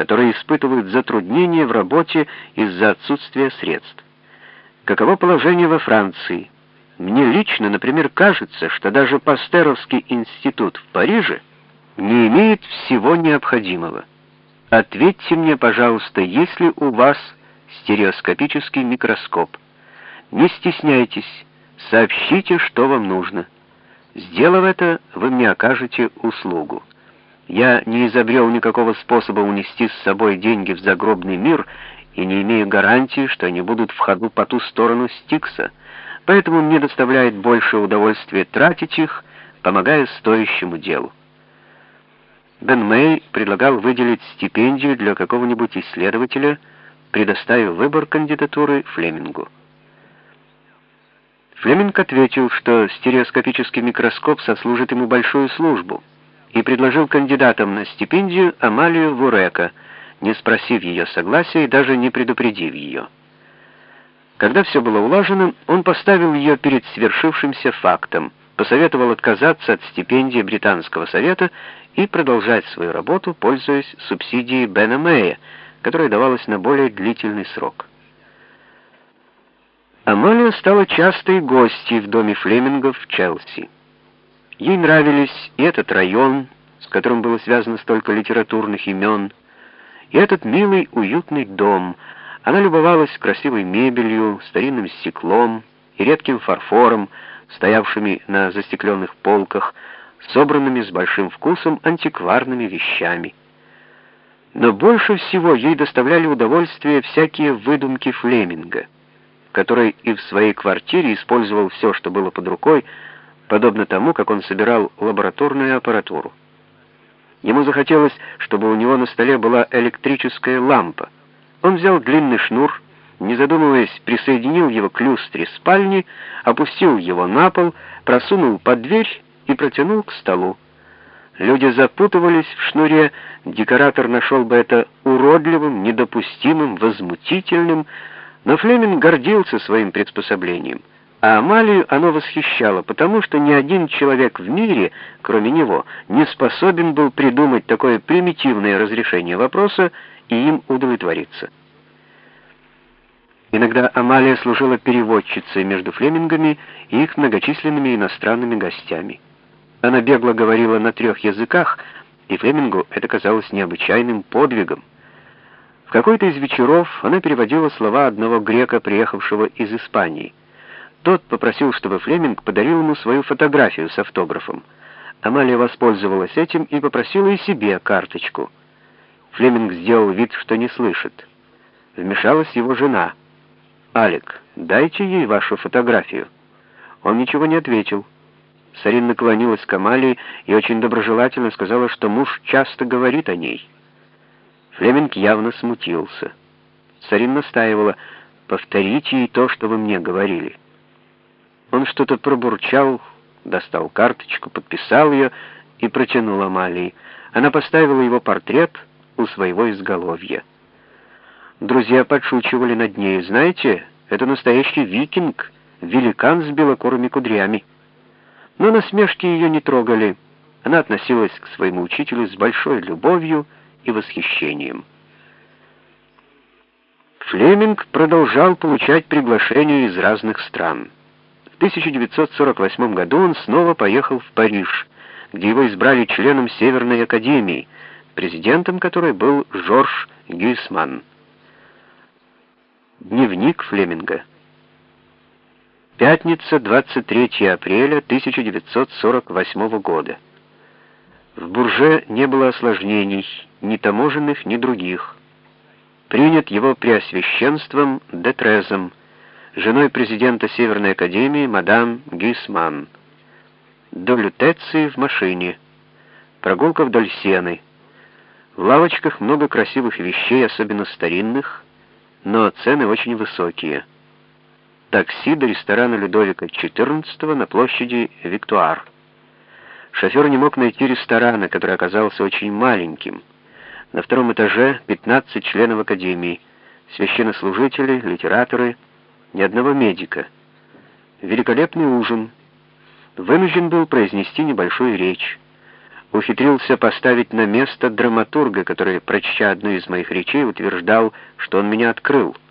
которые испытывают затруднения в работе из-за отсутствия средств. Каково положение во Франции? Мне лично, например, кажется, что даже Пастеровский институт в Париже не имеет всего необходимого. Ответьте мне, пожалуйста, есть ли у вас стереоскопический микроскоп? Не стесняйтесь, сообщите, что вам нужно. Сделав это, вы мне окажете услугу. Я не изобрел никакого способа унести с собой деньги в загробный мир и не имею гарантии, что они будут в ходу по ту сторону Стикса, поэтому мне доставляет больше удовольствия тратить их, помогая стоящему делу. Бен Мэй предлагал выделить стипендию для какого-нибудь исследователя, предоставив выбор кандидатуры Флемингу. Флеминг ответил, что стереоскопический микроскоп сослужит ему большую службу, и предложил кандидатам на стипендию Амалию Вурека, не спросив ее согласия и даже не предупредив ее. Когда все было улажено, он поставил ее перед свершившимся фактом, посоветовал отказаться от стипендии Британского совета и продолжать свою работу, пользуясь субсидией Бена Мэя, которая давалась на более длительный срок. Амалия стала частой гостьей в доме Флемингов в Челси. Ей нравились и этот район, с которым было связано столько литературных имен, и этот милый, уютный дом. Она любовалась красивой мебелью, старинным стеклом и редким фарфором, стоявшими на застекленных полках, собранными с большим вкусом антикварными вещами. Но больше всего ей доставляли удовольствие всякие выдумки Флеминга, который и в своей квартире использовал все, что было под рукой, подобно тому, как он собирал лабораторную аппаратуру. Ему захотелось, чтобы у него на столе была электрическая лампа. Он взял длинный шнур, не задумываясь, присоединил его к люстре спальни, опустил его на пол, просунул под дверь и протянул к столу. Люди запутывались в шнуре, декоратор нашел бы это уродливым, недопустимым, возмутительным, но Флеминг гордился своим приспособлением. А Амалию оно восхищало, потому что ни один человек в мире, кроме него, не способен был придумать такое примитивное разрешение вопроса и им удовлетвориться. Иногда Амалия служила переводчицей между флемингами и их многочисленными иностранными гостями. Она бегло говорила на трех языках, и Флемингу это казалось необычайным подвигом. В какой-то из вечеров она переводила слова одного грека, приехавшего из Испании. Тот попросил, чтобы Флеминг подарил ему свою фотографию с автографом. Амалия воспользовалась этим и попросила и себе карточку. Флеминг сделал вид, что не слышит. Вмешалась его жена. «Алик, дайте ей вашу фотографию». Он ничего не ответил. Сарин наклонилась к Амалии и очень доброжелательно сказала, что муж часто говорит о ней. Флеминг явно смутился. Сарин настаивала, «Повторите ей то, что вы мне говорили». Он что-то пробурчал, достал карточку, подписал ее и протянул Амалии. Она поставила его портрет у своего изголовья. Друзья подшучивали над ней. «Знаете, это настоящий викинг, великан с белокурыми кудрями». Но насмешки ее не трогали. Она относилась к своему учителю с большой любовью и восхищением. Флеминг продолжал получать приглашения из разных стран. 1948 году он снова поехал в Париж, где его избрали членом Северной Академии, президентом которой был Жорж Гюйсман. Дневник Флеминга. Пятница, 23 апреля 1948 года. В Бурже не было осложнений, ни таможенных, ни других. Принят его преосвященством Детрезом, женой президента Северной Академии мадам Гюсман. До Лютеции в машине. Прогулка вдоль сены. В лавочках много красивых вещей, особенно старинных, но цены очень высокие. Такси до ресторана Людовика XIV на площади Виктуар. Шофер не мог найти ресторана, который оказался очень маленьким. На втором этаже 15 членов Академии, священнослужители, литераторы — ни одного медика. Великолепный ужин. Вынужден был произнести небольшую речь. ухитрился поставить на место драматурга, который, прочтя одну из моих речей, утверждал, что он меня открыл —